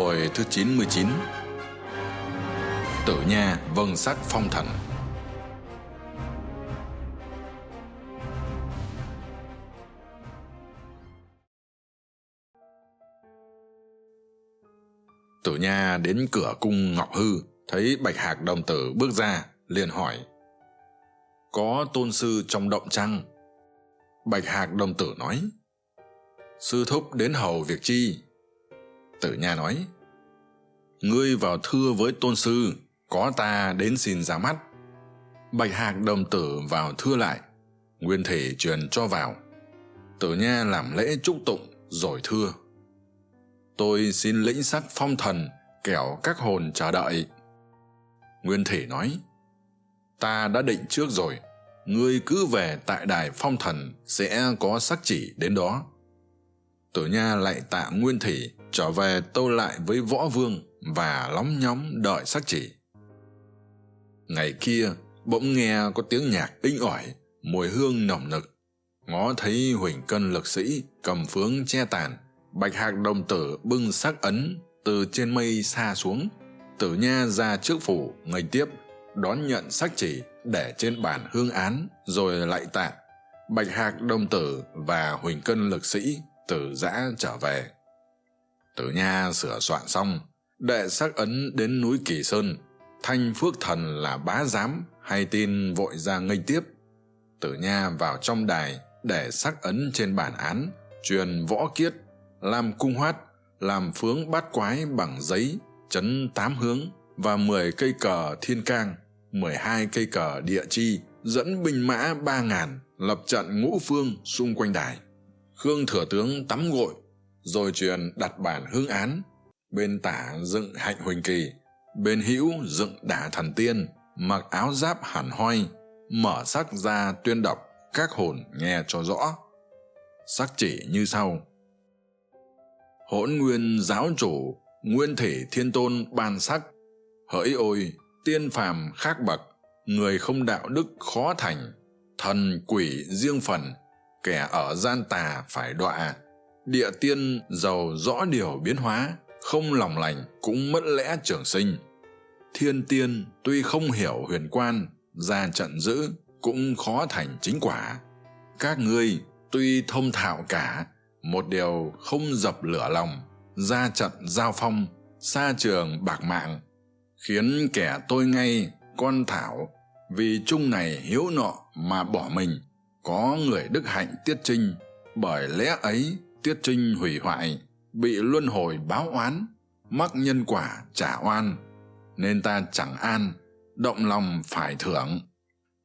Hồi thứ 99 Tử Nha vân sắc phong thần Tử Nha đến cửa cung Ngọc Hư, thấy Bạch Hạc đồng tử bước ra, liền hỏi. Có tôn sư trong động trăng? Bạch Hạc đồng tử nói. Sư thúc đến hầu việc chi? Tử Nha nói. Ngươi vào thưa với tôn sư, có ta đến xin ra mắt. Bạch Hạc đồng tử vào thưa lại, nguyên thể truyền cho vào. Tử Nha làm lễ chúc tụng rồi thưa tôi xin lĩnh sắc phong thần kẻo các hồn chờ đợi nguyên thể nói ta đã định trước rồi ngươi cứ về tại đài phong thần sẽ có sắc chỉ đến đó tử nha lại tạ nguyên thủy, trở về tâu lại với võ vương và lóng nhóng đợi sắc chỉ. Ngày kia, bỗng nghe có tiếng nhạc inh ỏi, mùi hương nồng nực. Ngó thấy huỳnh cân lực sĩ cầm phướng che tàn, bạch hạc đồng tử bưng sắc ấn từ trên mây xa xuống. Tử nha ra trước phủ nghênh tiếp, đón nhận sắc chỉ để trên bàn hương án, rồi lại tạ. Bạch hạc đồng tử và huỳnh cân lực sĩ từ giã trở về. Tử nha sửa soạn xong, đệ sắc ấn đến núi kỳ sơn, thanh phước thần là bá giám hay tin vội ra nghênh tiếp. Tử nha vào trong đài để sắc ấn trên bản án, truyền võ kiết, làm cung hoát, làm phướng bát quái bằng giấy, chấn tám hướng và mười cây cờ thiên cang, mười hai cây cờ địa chi dẫn binh mã ba ngàn lập trận ngũ phương xung quanh đài khương thừa tướng tắm gội, rồi truyền đặt bản hương án. Bên tả dựng hạnh huỳnh kỳ, bên hữu dựng đả thần tiên, mặc áo giáp hẳn hoi mở sắc ra tuyên đọc các hồn nghe cho rõ. Sắc chỉ như sau. Hỗn nguyên giáo chủ, nguyên thể thiên tôn ban sắc, hỡi ôi, tiên phàm khác bậc, người không đạo đức khó thành, thần quỷ riêng phần kẻ ở gian tà phải đọa. Địa tiên giàu rõ điều biến hóa, không lòng lành cũng mất lẽ trường sinh. Thiên tiên tuy không hiểu huyền quan, ra trận giữ cũng khó thành chính quả. Các ngươi tuy thông thạo cả, một điều không dập lửa lòng, ra trận giao phong, xa trường bạc mạng, khiến kẻ tôi ngay con thảo. Vì chung này hiếu nọ mà bỏ mình có người đức hạnh tiết trinh, bởi lẽ ấy tiết trinh hủy hoại, bị luân hồi báo oán, mắc nhân quả trả oan, nên ta chẳng an, động lòng phải thưởng.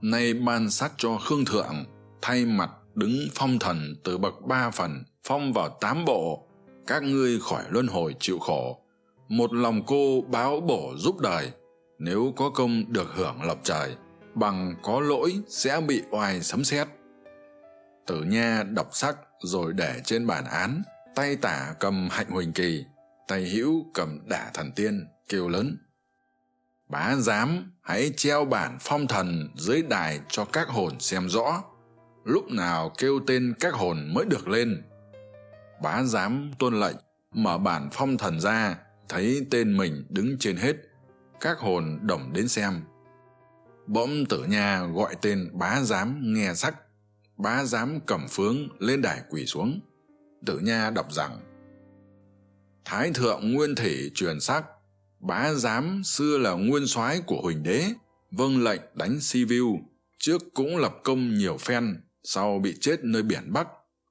Nay ban sắc cho khương thượng, thay mặt đứng phong thần từ bậc ba phần, phong vào tám bộ, các ngươi khỏi luân hồi chịu khổ. Một lòng cô báo bổ giúp đời, nếu có công được hưởng lộc trời, bằng có lỗi sẽ bị oai sấm sét tử nha đọc sắc rồi để trên bản án. Tay tả cầm hạnh huỳnh kỳ, tay hữu cầm đả thần tiên, kêu lớn. Bá giám, hãy treo bản phong thần dưới đài cho các hồn xem rõ. Lúc nào kêu tên các hồn mới được lên. Bá giám tuân lệnh, mở bản phong thần ra, thấy tên mình đứng trên hết. Các hồn đồng đến xem. Bỗng tử nha gọi tên bá giám nghe sắc bá giám cẩm phướng lên đài quỳ xuống. Tử nha đọc rằng, thái thượng nguyên thủy truyền sắc bá giám xưa là nguyên soái của huỳnh đế vâng lệnh đánh si vu trước cũng lập công nhiều phen, sau bị chết nơi biển bắc.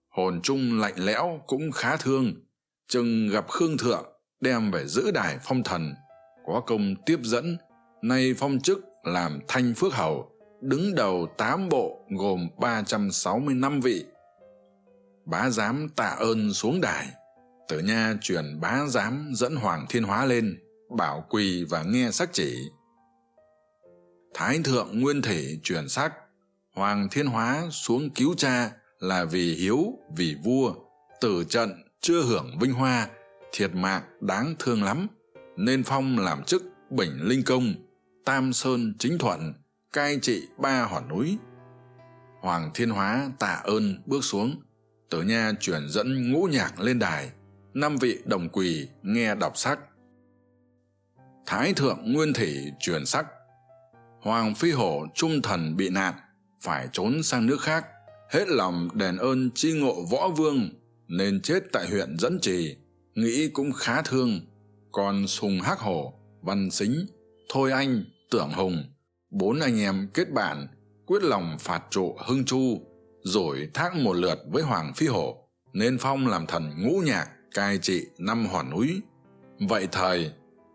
Hồn trung lạnh lẽo cũng khá thương, chừng gặp khương thượng, đem về giữ đài phong thần. Có công tiếp dẫn, nay phong chức làm thanh phước hầu đứng đầu tám bộ gồm ba trăm sáu mươi năm vị. Bá giám tạ ơn xuống đài, tử nha truyền bá giám dẫn hoàng thiên hóa lên, bảo quỳ và nghe sắc chỉ. Thái thượng nguyên thể truyền sắc, hoàng thiên hóa xuống cứu cha là vì hiếu, vì vua, tử trận chưa hưởng vinh hoa, thiệt mạng đáng thương lắm, nên phong làm chức bình linh công, tam sơn chính thuận cai trị ba hòn núi. Hoàng thiên hóa tạ ơn bước xuống, tử nha chuyển dẫn ngũ nhạc lên đài, năm vị đồng quỳ nghe đọc sắc thái thượng nguyên thủy truyền sắc hoàng phi hổ trung thần bị nạn, phải trốn sang nước khác, hết lòng đền ơn chi ngộ võ vương, nên chết tại huyện dẫn trì, nghĩ cũng khá thương, còn sùng hắc hổ, văn xính, thôi anh, tưởng hùng bốn anh em kết bạn, quyết lòng phạt trụ hưng chu, rồi thác một lượt với hoàng phi hổ, nên phong làm thần ngũ nhạc, cai trị năm hòn núi. Vậy thời,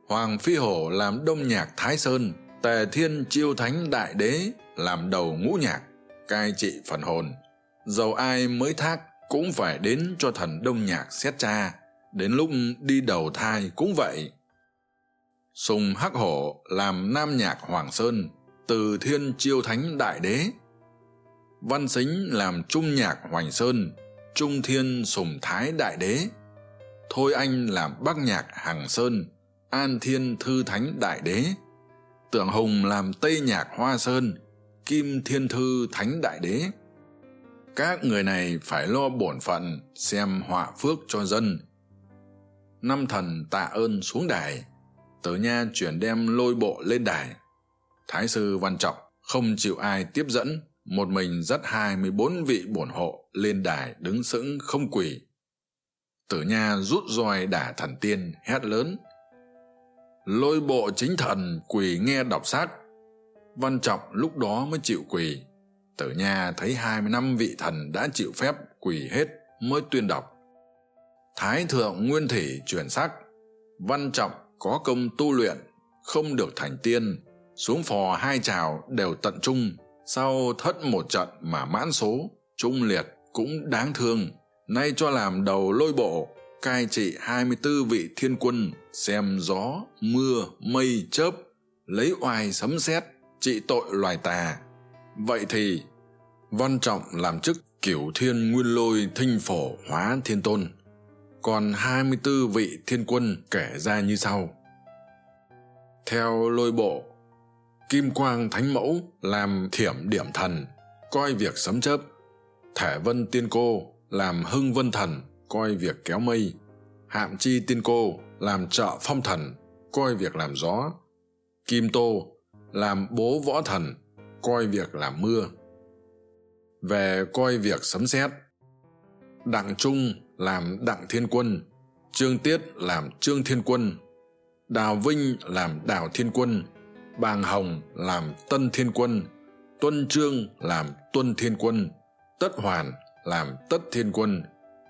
hoàng phi hổ làm đông nhạc thái sơn, tề thiên chiêu thánh đại đế làm đầu ngũ nhạc, cai trị phần hồn. Dầu ai mới thác cũng phải đến cho thần đông nhạc xét cha đến lúc đi đầu thai cũng vậy. Sùng hắc hổ làm nam nhạc hoàng sơn từ thiên chiêu thánh đại đế. Văn xính làm trung nhạc hoành sơn, trung thiên sùng thái đại đế. Thôi anh làm bắc nhạc hằng sơn, an thiên thư thánh đại đế. Tưởng hùng làm tây nhạc hoa sơn, kim thiên thư thánh đại đế. Các người này phải lo bổn phận, xem họa phước cho dân. Năm thần tạ ơn xuống đài, tớ nha chuyển đem lôi bộ lên đài thái sư văn trọng không chịu ai tiếp dẫn, một mình dắt hai mươi bốn vị bổn hộ lên đài đứng sững không quỳ. Tử nha rút roi đả thần tiên, hét lớn. Lôi bộ chính thần, quỳ nghe đọc sát. Văn trọng lúc đó mới chịu quỳ. Tử nha thấy hai mươi năm vị thần đã chịu phép quỳ hết mới tuyên đọc. Thái thượng nguyên thủy truyền sắc. Văn trọng có công tu luyện, không được thành tiên xuống phò hai trào đều tận trung. Sau thất một trận mà mãn số, trung liệt cũng đáng thương. Nay cho làm đầu lôi bộ, cai trị hai mươi tư vị thiên quân, xem gió, mưa, mây chớp, lấy oai sấm sét, trị tội loài tà. Vậy thì, văn trọng làm chức cửu thiên nguyên lôi thinh phổ hóa thiên tôn. Còn hai mươi tư vị thiên quân kể ra như sau. Theo lôi bộ kim quang thánh mẫu làm thiểm điểm thần, coi việc sấm chớp. Thể vân tiên cô làm hưng vân thần, coi việc kéo mây. Hạm chi tiên cô làm trợ phong thần, coi việc làm gió. Kim tô làm bố võ thần, coi việc làm mưa. Về coi việc sấm sét, đặng trung làm đặng thiên quân, trương tiết làm trương thiên quân, đào vinh làm đào thiên quân bàng hồng làm tân thiên quân tuân trương làm tuân thiên quân tất hoàn làm tất thiên quân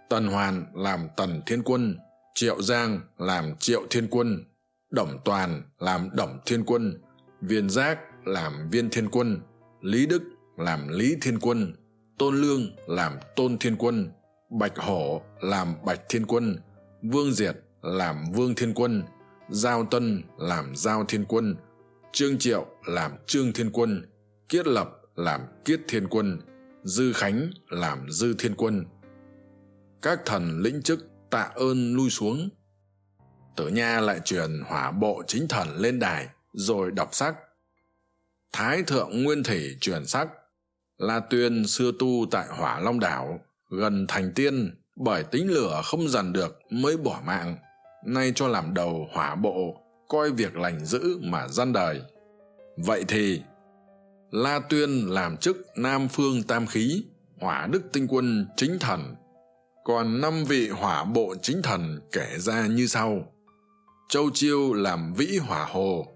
tần hoàn làm tần thiên quân triệu giang làm triệu thiên quân đổng toàn làm đổng thiên quân viên giác làm viên thiên quân lý đức làm lý thiên quân tôn lương làm tôn thiên quân bạch hổ làm bạch thiên quân vương diệt làm vương thiên quân giao tân làm giao thiên quân trương triệu làm trương thiên quân, kiết lập làm kiết thiên quân, dư khánh làm dư thiên quân. Các thần lĩnh chức tạ ơn lui xuống. Tử nha lại truyền hỏa bộ chính thần lên đài, rồi đọc sắc thái thượng nguyên thủy truyền sắc la tuyên xưa tu tại hỏa long đảo, gần thành tiên, bởi tính lửa không dằn được mới bỏ mạng, nay cho làm đầu hỏa bộ coi việc lành dữ mà gian đời. Vậy thì, la tuyên làm chức nam phương tam khí, hỏa đức tinh quân chính thần, còn năm vị hỏa bộ chính thần kể ra như sau. Châu chiêu làm vĩ hỏa hồ,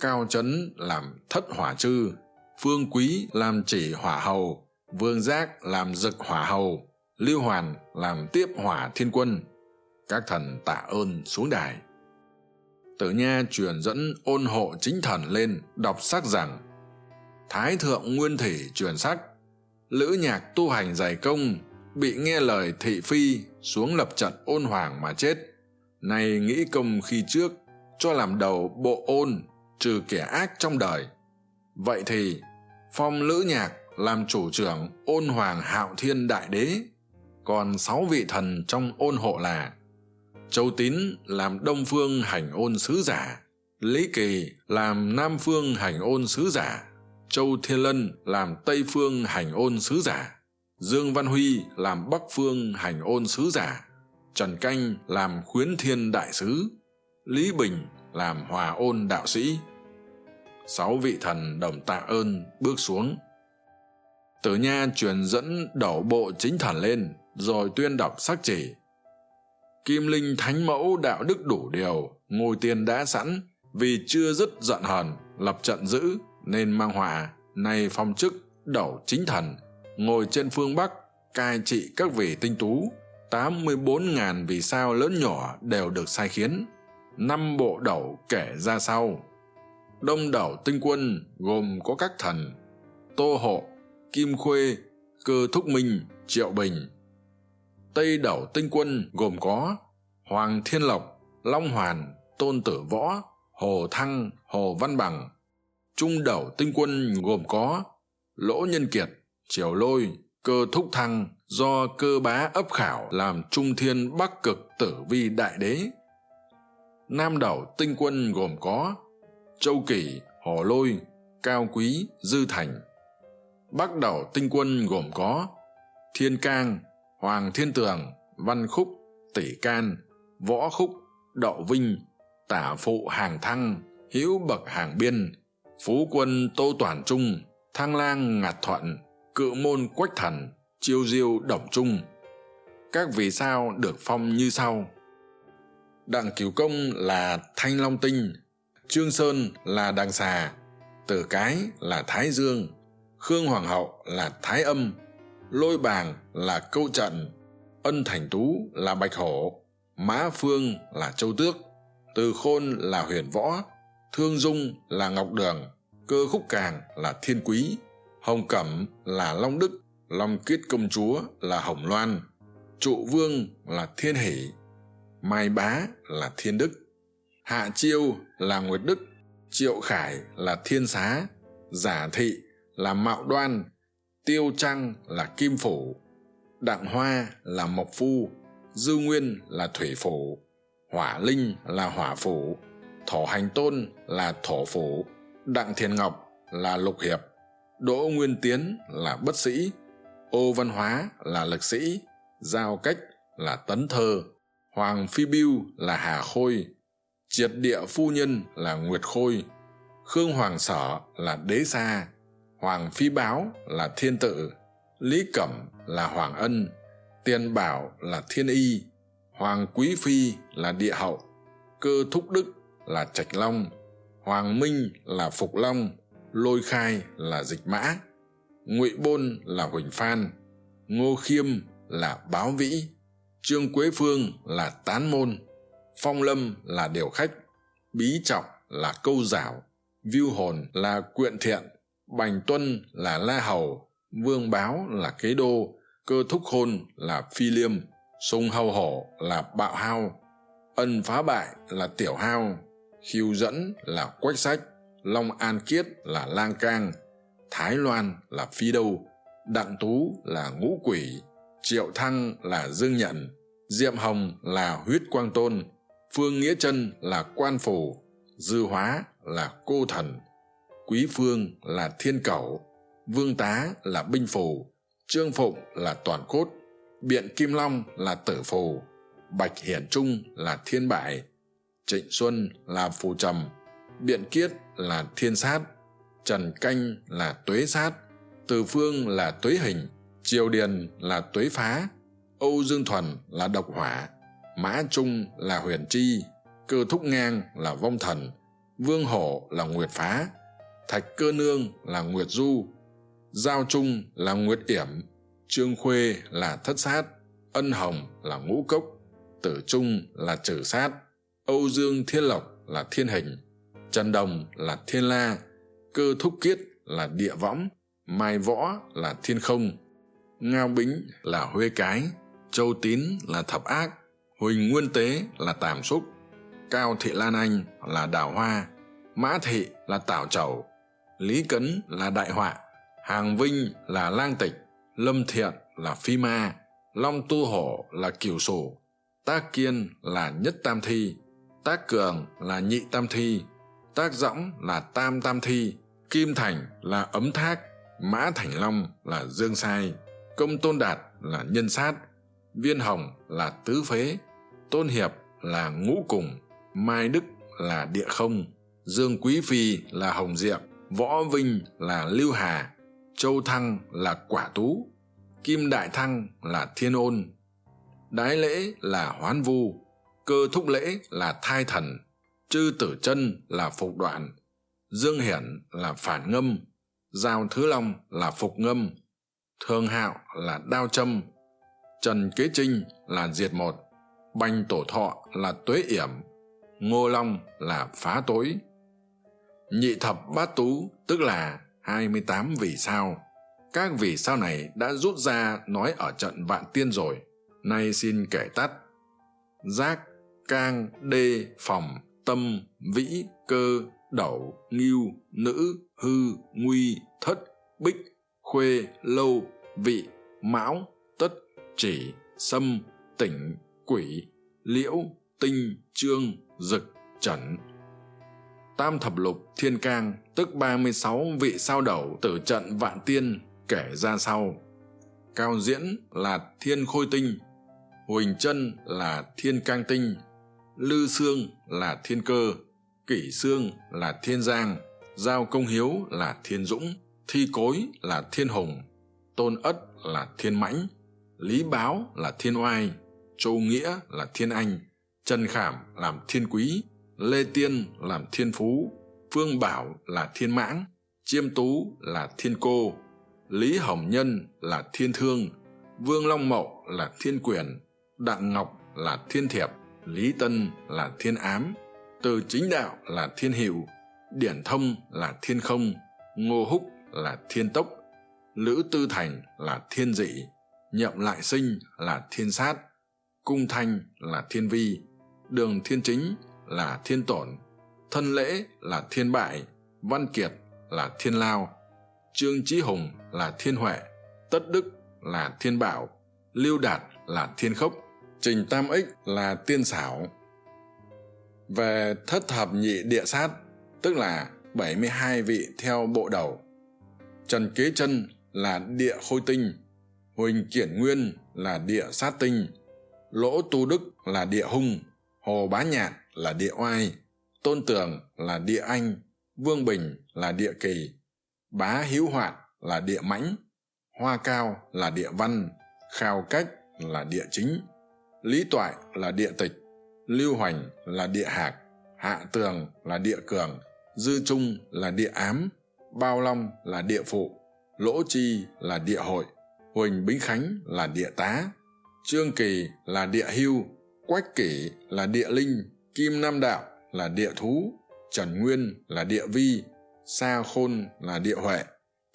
cao trấn làm thất hỏa chư, phương quý làm chỉ hỏa hầu, vương giác làm dực hỏa hầu, lưu hoàn làm tiếp hỏa thiên quân. Các thần tạ ơn xuống đài tử nha truyền dẫn ôn hộ chính thần lên đọc sắc rằng thái thượng nguyên thủy truyền sắc lữ nhạc tu hành dày công, bị nghe lời thị phi xuống lập trận ôn hoàng mà chết. Nay nghĩ công khi trước, cho làm đầu bộ ôn, trừ kẻ ác trong đời. Vậy thì, phong lữ nhạc làm chủ trưởng ôn hoàng hạo thiên đại đế, còn sáu vị thần trong ôn hộ là châu tín làm đông phương hành ôn sứ giả, lý kỳ làm nam phương hành ôn sứ giả, châu thiên lân làm tây phương hành ôn sứ giả, dương văn huy làm bắc phương hành ôn sứ giả, trần canh làm khuyến thiên đại sứ, lý bình làm hòa ôn đạo sĩ. Sáu vị thần đồng tạ ơn bước xuống. Tử nha truyền dẫn đẩu bộ chính thần lên, rồi tuyên đọc sắc chỉ kim linh thánh mẫu đạo đức đủ điều, ngôi tiên đã sẵn. Vì chưa dứt giận hờn, lập trận giữ, nên mang họa, nay phong chức đẩu chính thần. Ngồi trên phương bắc, cai trị các vị tinh tú. Tám mươi bốn ngàn vì sao lớn nhỏ đều được sai khiến. Năm bộ đẩu kể ra sau. Đông đảo tinh quân, gồm có các thần. Tô hộ, kim khuê, cơ thúc minh, triệu bình tây đảo tinh quân gồm có hoàng thiên lộc, long hoàn, tôn tử võ, hồ thăng, hồ văn bằng. Trung đảo tinh quân gồm có lỗ nhân kiệt, triều lôi, cơ thúc thăng do cơ bá ấp khảo làm trung thiên bắc cực tử vi đại đế. Nam đảo tinh quân gồm có châu kỷ, hồ lôi, cao quý, dư thành. Bắc đảo tinh quân gồm có thiên cang hoàng thiên tường, văn khúc, tỷ can, võ khúc, đậu vinh, tả phụ hàng thăng hữu bậc hàng biên, phú quân tô toàn trung, thăng lang ngạt thuận, cự môn quách thần, chiêu diêu đổng trung. Các vì sao được phong như sau. Đặng cửu công là thanh long tinh, trương sơn là đằng xà tử cái là thái dương, khương hoàng hậu là thái âm lôi bàng là câu trận, ân thành tú là bạch hổ, mã phương là châu tước, từ khôn là huyền võ, thương dung là ngọc đường, cơ khúc càng là thiên quý, hồng cẩm là long đức, long kiết công chúa là hồng loan, trụ vương là thiên hỷ, mai bá là thiên đức, hạ chiêu là nguyệt đức, triệu khải là thiên xá, giả thị là mạo đoan tiêu trăng là kim phủ đặng hoa là mộc phu, dư nguyên là thủy phủ hỏa linh là hỏa phủ thổ hành tôn là thổ phủ đặng thiền ngọc là lục hiệp, đỗ nguyên tiến là bất sĩ, ô văn hóa là lực sĩ, giao cách là tấn thơ, hoàng phi biêu là hà khôi, triệt địa phu nhân là nguyệt khôi, khương hoàng sở là đế sa hoàng phi báo là thiên tự lý cẩm là hoàng ân tiền bảo là thiên y, hoàng quý phi là địa hậu, cơ thúc đức là trạch long, hoàng minh là phục long, lôi khai là dịch mã, ngụy bôn là huỳnh phan, ngô khiêm là báo vĩ, trương quế phương là tán môn, phong lâm là điều khách, bí trọng là câu giảo, viu hồn là quyện thiện bành tuân là la hầu, vương báo là kế đô, cơ thúc khôn là phi liêm sung hầu hổ là bạo hao, ân phá bại là tiểu hao, khiêu dẫn là quách sách, long an kiết là lang cang, thái loan là phi đâu, đặng tú là ngũ quỷ, triệu thăng là dương nhận, diệm hồng là huyết quang tôn, phương nghĩa chân là quan phủ, dư hóa là cô thần quý phương là thiên cẩu, vương tá là binh phù, trương phụng là toàn cốt, biện kim long là tử phù, bạch hiển trung là thiên bại, trịnh xuân là phù trầm, biện kiết là thiên sát, trần canh là tuế sát, từ phương là tuế hình, triều điền là tuế phá, âu dương thuần là độc hỏa, mã trung là huyền tri cơ thúc ngang là vong thần, vương hổ là nguyệt phá thạch cơ nương là nguyệt du, giao trung là nguyệt yểm, trương khuê là thất sát, ân hồng là ngũ cốc, tử trung là trừ sát, âu dương thiên lộc là thiên hình, trần đồng là thiên la, cơ thúc kiết là địa võng, mai võ là thiên không, ngao bính là huê cái, châu tín là thập ác, huỳnh nguyên tế là tàm xúc, cao thị lan anh là đào hoa, mã thị là tảo trầu lý cấn là đại họa, hàng vinh là lang tịch, lâm thiện là phi ma, long tu hổ là kiều sổ, tác kiên là nhất tam thi, tác cường là nhị tam thi, tác dõng là tam tam thi, kim thành là ấm thác, mã thành long là dương sai, công tôn đạt là nhân sát, viên hồng là tứ phế, tôn hiệp là ngũ cùng, mai đức là địa không, dương quý phi là hồng diệm võ vinh là lưu hà, châu thăng là quả tú, kim đại thăng là thiên ôn, đái lễ là hoán vu, cơ thúc lễ là thai thần, chư tử chân là phục đoạn, dương hiển là phản ngâm, giao thứ long là phục ngâm Thương hạo là đao châm, trần kế trinh là diệt một, Bành tổ thọ là tuế yểm, ngô long là phá tối nhị thập bát tú, tức là hai mươi tám vì sao. Các vì sao này đã rút ra nói ở trận vạn tiên rồi. Nay xin kể tắt. Giác, cang, đê phòng tâm, vĩ, cơ đẩu nghiêu nữ, hư, nguy, thất, bích, khuê, lâu, vị, mão, tất, chỉ, sâm, tỉnh, quỷ, liễu, tinh, trương, dực trẩn tam thập lục thiên cang, tức ba mươi sáu vị sao đẩu tử trận vạn tiên kể ra sau. Cao diễn là thiên khôi tinh, huỳnh chân là thiên cang tinh, lư xương là thiên cơ, kỷ xương là thiên giang, giao công hiếu là thiên dũng, thi cối là thiên hùng, tôn ất là thiên mãnh, lý báo là thiên oai, châu nghĩa là thiên anh, trần khảm làm thiên quý lê tiên làm thiên phú phương bảo là thiên mãng chiêm tú là thiên cô lý hồng nhân là thiên thương vương long mậu là thiên quyền đặng ngọc là thiên thiệp lý tân là thiên ám từ chính đạo là thiên hiệu điển thông là thiên không ngô húc là thiên tốc lữ tư thành là thiên dị nhậm lại sinh là thiên sát cung thanh là thiên vi đường thiên chính là thiên tổn, thân lễ là thiên bại, văn kiệt là thiên lao, trương trí hùng là thiên huệ, tất đức là thiên bảo, lưu đạt là thiên khốc, trình tam ích là tiên xảo. Về thất thập nhị địa sát, tức là bảy mươi hai vị theo bộ đầu, trần kế chân là địa khôi tinh, huỳnh kiển nguyên là địa sát tinh, lỗ tu đức là địa hung, hồ bá nhạn là địa oai tôn tường là địa anh vương bình là địa kỳ bá hiếu hoạn là địa mãnh hoa cao là địa văn khao cách là địa chính lý toại là địa tịch lưu hoành là địa hạc hạ tường là địa cường dư trung là địa ám bao long là địa phụ lỗ chi là địa hội huỳnh bính khánh là địa tá trương kỳ là địa hưu quách kỷ là địa linh kim nam đạo là địa thú trần nguyên là địa vi sa khôn là địa huệ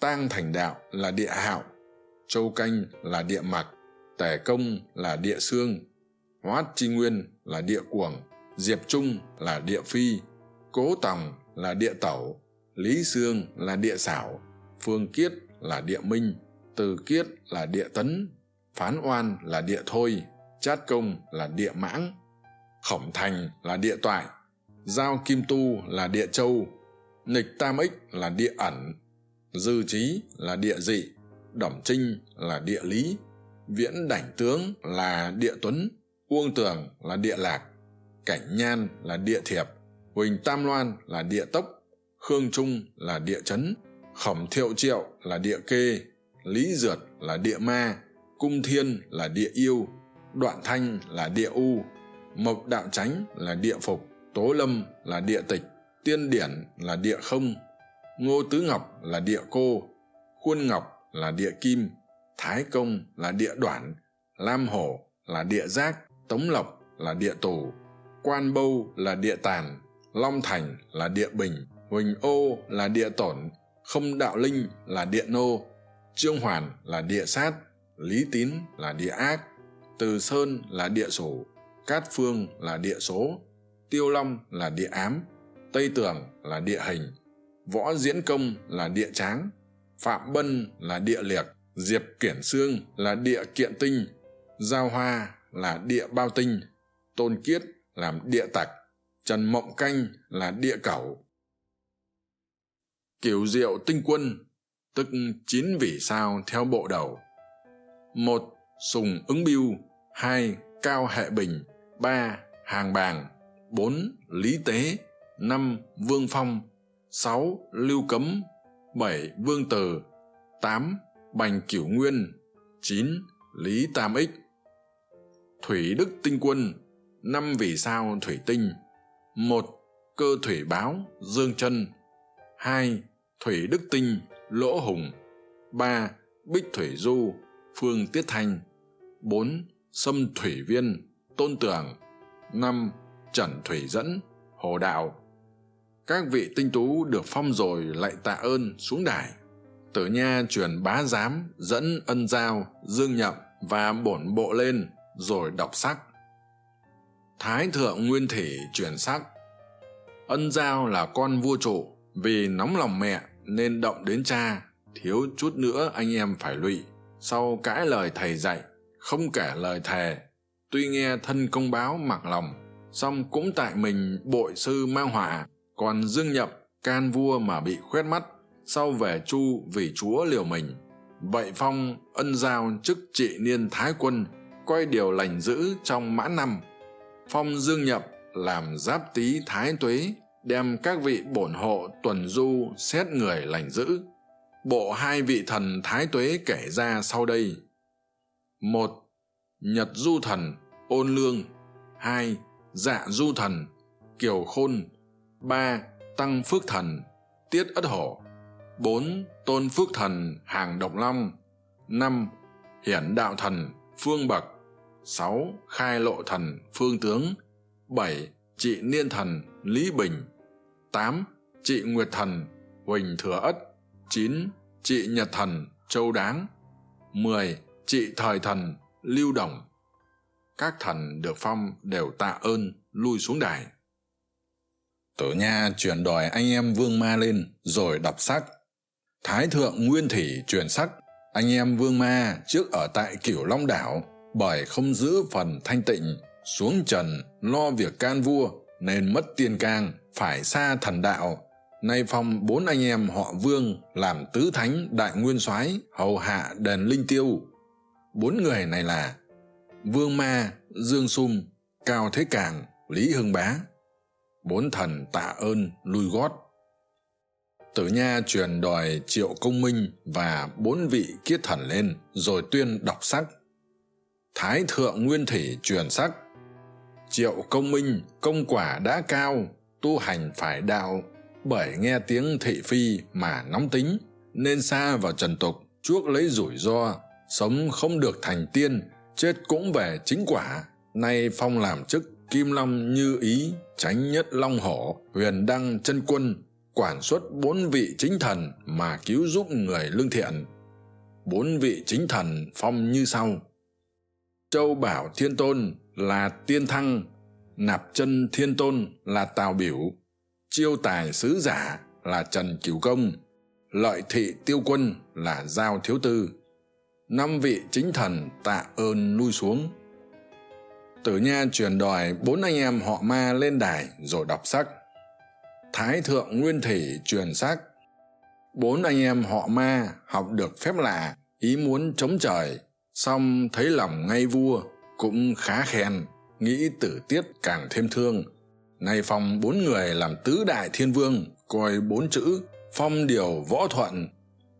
tang thành đạo là địa hạo châu canh là địa mặc tể công là địa xương hoát chi nguyên là địa cuồng diệp trung là địa phi cố tòng là địa tẩu lý sương là địa xảo phương kiết là địa minh từ kiết là địa tấn phán oan là địa thôi chát công là địa mãng khổng thành là địa toại giao kim tu là địa châu nịch tam ích là địa ẩn dư trí là địa dị đổng trinh là địa lý viễn đảnh tướng là địa tuấn uông tường là địa lạc cảnh nhan là địa thiệp huỳnh tam loan là địa tốc khương trung là địa chấn khổng thiệu triệu là địa kê lý dượt là địa ma cung thiên là địa yêu đoạn thanh là địa u mộc đạo chánh là địa phục tố lâm là địa tịch tiên điển là địa không ngô tứ ngọc là địa cô khuôn ngọc là địa kim thái công là địa đoản lam hổ là địa giác tống lộc là địa tù quan bâu là địa tàn long thành là địa bình huỳnh ô là địa tổn không đạo linh là địa nô trương hoàn là địa sát lý tín là địa ác từ sơn là địa sủ cát phương là địa số, tiêu long là địa ám, tây tường là địa hình, võ diễn công là địa tráng, phạm bân là địa liệt, diệp kiển sương là địa kiện tinh, giao hoa là địa bao tinh, tôn kiết làm địa tặc, trần mộng canh là địa cẩu. Kiểu diệu tinh quân, tức chín vị sao theo bộ đầu. Một, sùng ứng biêu hai, cao hệ bình ba, hàng bàng bốn, lý tế. Năm, vương phong. Sáu, lưu cấm. Bảy, vương từ tám, bành cửu nguyên. Chín, lý tam ích. Thủy đức tinh quân. Năm vì sao thủy tinh. Một, cơ thủy báo, dương chân. Hai, thủy đức tinh, lỗ hùng. Ba, bích thủy du, phương tiết thanh. Bốn sâm thủy viên tôn tường, năm trần thủy dẫn, hồ đạo. Các vị tinh tú được phong rồi lại tạ ơn xuống đài. Tử nha truyền bá giám, dẫn ân giao, dương nhậm và bổn bộ lên rồi đọc sắc thái thượng nguyên thủy truyền sắc. Ân giao là con vua trụ, vì nóng lòng mẹ nên động đến cha, thiếu chút nữa anh em phải lụy. Sau cãi lời thầy dạy, không kể lời thề tuy nghe thân công báo mặc lòng, song cũng tại mình bội sư mang họa, còn dương nhậm can vua mà bị khoét mắt, sau về chu vì chúa liều mình. Vậy phong ân giao chức trị niên thái quân, coi điều lành giữ trong mã năm. Phong dương nhậm làm giáp tý thái tuế, đem các vị bổn hộ tuần du xét người lành giữ bộ hai vị thần thái tuế kể ra sau đây. Một, nhật du thần ôn lương. Hai dạ du thần. Kiều khôn. Ba, tăng phước thần. Tiết ất hổ. Bốn, tôn phước thần hàng độc long. Năm, hiển đạo thần phương bậc. Sáu, khai lộ thần phương tướng. Bảy, trị niên thần lý bình. Tám, trị nguyệt thần huỳnh thừa ất. Chín, trị nhật thần châu đáng. Mười, trị thời thần lưu đồng các thần được phong đều tạ ơn, lui xuống đài. Tử nha chuyển đòi anh em vương ma lên, rồi đọc sắc thái thượng nguyên thủy truyền sắc anh em vương ma trước ở tại cửu long đảo, bởi không giữ phần thanh tịnh, xuống trần lo việc can vua, nên mất tiên cang, phải xa thần đạo. Nay phong bốn anh em họ vương làm tứ thánh đại nguyên soái, hầu hạ đền linh tiêu. Bốn người này là vương ma, dương sung, cao thế càng lý hưng bá. Bốn thần tạ ơn lui gót. Tử nha truyền đòi triệu công minh và bốn vị kiết thần lên rồi tuyên đọc sắc thái thượng nguyên thủy truyền sắc. Triệu công minh công quả đã cao, tu hành phải đạo, bởi nghe tiếng thị phi mà nóng tính, nên xa vào trần tục, chuốc lấy rủi ro, sống không được thành tiên chết cũng về chính quả. Nay phong làm chức kim long như ý tránh nhất long hổ, huyền đăng chân quân, quản xuất bốn vị chính thần mà cứu giúp người lương thiện. Bốn vị chính thần phong như sau. Châu bảo thiên tôn là tiên thăng, nạp chân thiên tôn là tào biểu, chiêu tài sứ giả là trần cửu công, lợi thị tiêu quân là giao thiếu tư năm vị chính thần tạ ơn lui xuống. Tử nha truyền đòi bốn anh em họ ma lên đài rồi đọc sắc thái thượng nguyên thủy truyền sắc bốn anh em họ ma học được phép lạ, ý muốn chống trời song thấy lòng ngay vua cũng khá khen, nghĩ tử tiết càng thêm thương. Nay phong bốn người làm tứ đại thiên vương, coi bốn chữ, phong điều võ thuận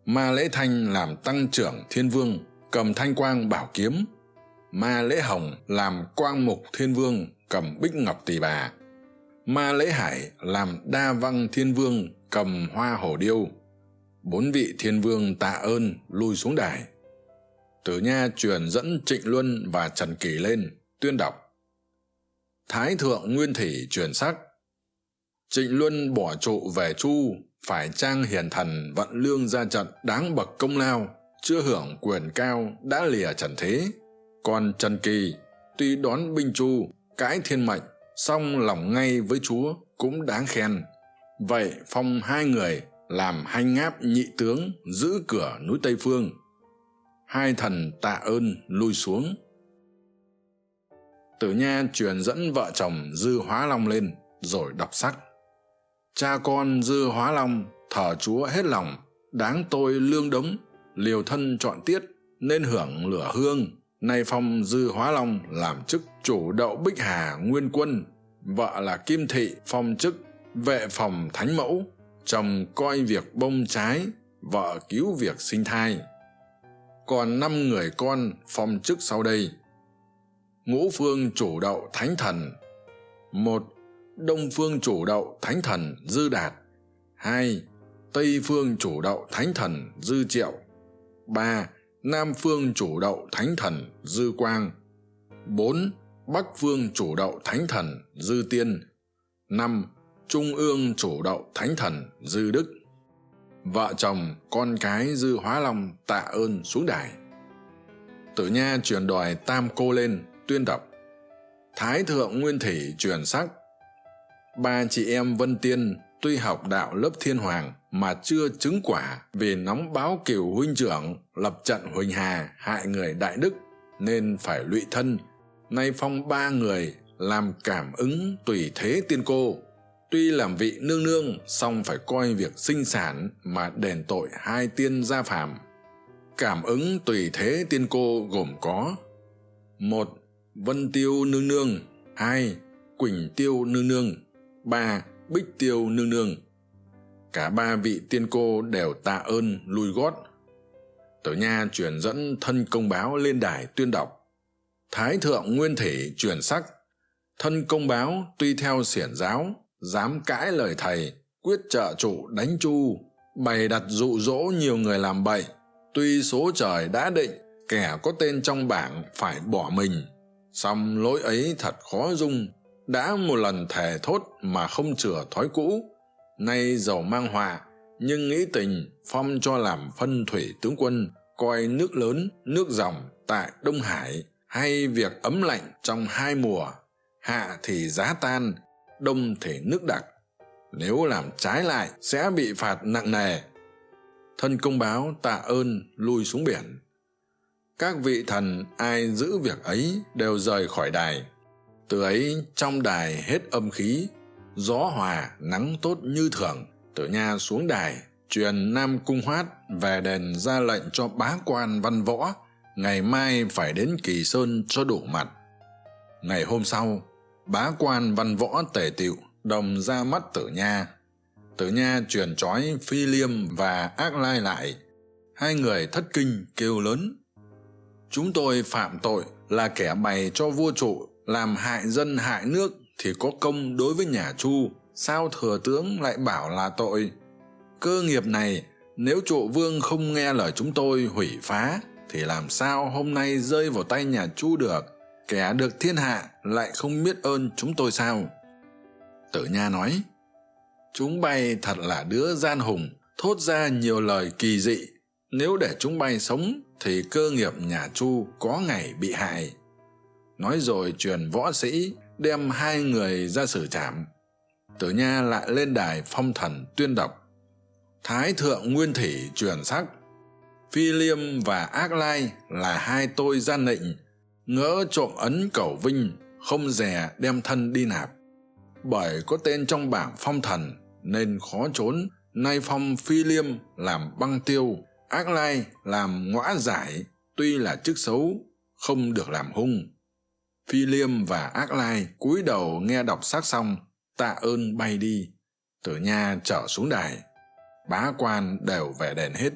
ma lễ thanh làm tăng trưởng thiên vương, cầm thanh quang bảo kiếm. Ma lễ hồng làm quang mục thiên vương, cầm bích ngọc tỳ bà. Ma lễ hải làm đa văng thiên vương, cầm hoa hổ điêu. Bốn vị thiên vương tạ ơn, lui xuống đài. Tử nha truyền dẫn trịnh luân và trần kỳ lên, tuyên đọc. Thái thượng nguyên thủy truyền sắc. Trịnh luân bỏ trụ về chu phải trang hiền thần vận lương ra trận đáng bậc công lao, chưa hưởng quyền cao đã lìa trần thế? Còn trần kỳ tuy đón binh chu, cãi thiên mệnh, song lòng ngay với chúa cũng đáng khen. Vậy phong hai người làm hanh ngáp nhị tướng giữ cửa núi tây phương. Hai thần tạ ơn lui xuống. Tử nha truyền dẫn vợ chồng dư hóa long lên, rồi đọc sắc cha con dư hóa long thờ chúa hết lòng, đáng tôi lương đống, liều thân chọn tiết, nên hưởng lửa hương. Nay phong dư hóa long làm chức chủ đậu bích hà nguyên quân, vợ là kim thị phong chức vệ phòng thánh mẫu, chồng coi việc bông trái, vợ cứu việc sinh thai. Còn năm người con phong chức sau đây. Ngũ phương chủ đậu thánh thần. Một đông phương chủ đậu thánh thần dư đạt. Hai, tây phương chủ đậu thánh thần dư triệu. Ba, nam phương chủ đậu thánh thần dư quang. Bốn, bắc phương chủ đậu thánh thần dư tiên. Năm, trung ương chủ đậu thánh thần dư đức. Vợ chồng, con cái dư hóa long tạ ơn xuống đài. Tử nha truyền đòi tam cô lên tuyên đọc thái thượng nguyên thủy truyền sắc ba chị em vân tiên tuy học đạo lớp thiên hoàng mà chưa chứng quả vì nóng báo cửu huynh trưởng lập trận huỳnh hà hại người đại đức nên phải lụy thân. Nay phong ba người làm cảm ứng tùy thế tiên cô. Tuy làm vị nương nương, song phải coi việc sinh sản mà đền tội hai tiên gia phàm. Cảm ứng tùy thế tiên cô gồm có một, vân tiêu nương nương, hai, quỳnh tiêu nương nương ba bích tiêu nương nương. Cả ba vị tiên cô đều tạ ơn lui gót. Tử nha truyền dẫn thân công báo lên đài tuyên đọc. Thái thượng nguyên thể truyền sắc. Thân công báo tuy theo xiển giáo, dám cãi lời thầy, quyết trợ trụ đánh chu, bày đặt dụ dỗ nhiều người làm bậy. Tuy số trời đã định, kẻ có tên trong bảng phải bỏ mình. Song lỗi ấy thật khó dung đã một lần thề thốt mà không chừa thói cũ. Nay giàu mang họa, nhưng nghĩ tình, phong cho làm phân thủy tướng quân, coi nước lớn, nước dòng tại đông hải, hay việc ấm lạnh trong hai mùa. Hạ thì giá tan, đông thì nước đặc. Nếu làm trái lại, sẽ bị phạt nặng nề. Thân công báo tạ ơn, lui xuống biển. Các vị thần ai giữ việc ấy đều rời khỏi đài từ ấy, trong đài hết âm khí, gió hòa nắng tốt như thường. Tử nha xuống đài, truyền nam cung hoát, về đền ra lệnh cho bá quan văn võ. Ngày mai phải đến kỳ sơn cho đủ mặt. Ngày hôm sau, bá quan văn võ tề tiệu, đồng ra mắt tử nha. Tử nha truyền trói phi liêm và ác lai lại. Hai người thất kinh kêu lớn. Chúng tôi phạm tội là kẻ bày cho vua trụ làm hại dân hại nước thì có công đối với nhà chu. Sao thừa tướng lại bảo là tội? Cơ nghiệp này, nếu trụ vương không nghe lời chúng tôi hủy phá, thì làm sao hôm nay rơi vào tay nhà chu được? Kẻ được thiên hạ lại không biết ơn chúng tôi sao? Tử nha nói, chúng bay thật là đứa gian hùng, thốt ra nhiều lời kỳ dị. Nếu để chúng bay sống, thì cơ nghiệp nhà chu có ngày bị hại nói rồi truyền võ sĩ đem hai người ra xử trảm. Tử nha lại lên đài phong thần tuyên đọc. Thái thượng nguyên thủy truyền sắc, phi liêm và ác lai là hai tôi gian nịnh, ngỡ trộm ấn cầu vinh, không dè đem thân đi nạp. Bởi có tên trong bảng phong thần nên khó trốn, nay phong phi liêm làm băng tiêu, ác lai làm ngõa giải, tuy là chức xấu, không được làm hung phi liêm và ác lai cúi đầu nghe đọc xác xong, tạ ơn bay đi tử nha trở xuống đài. Bá quan đều về đền hết.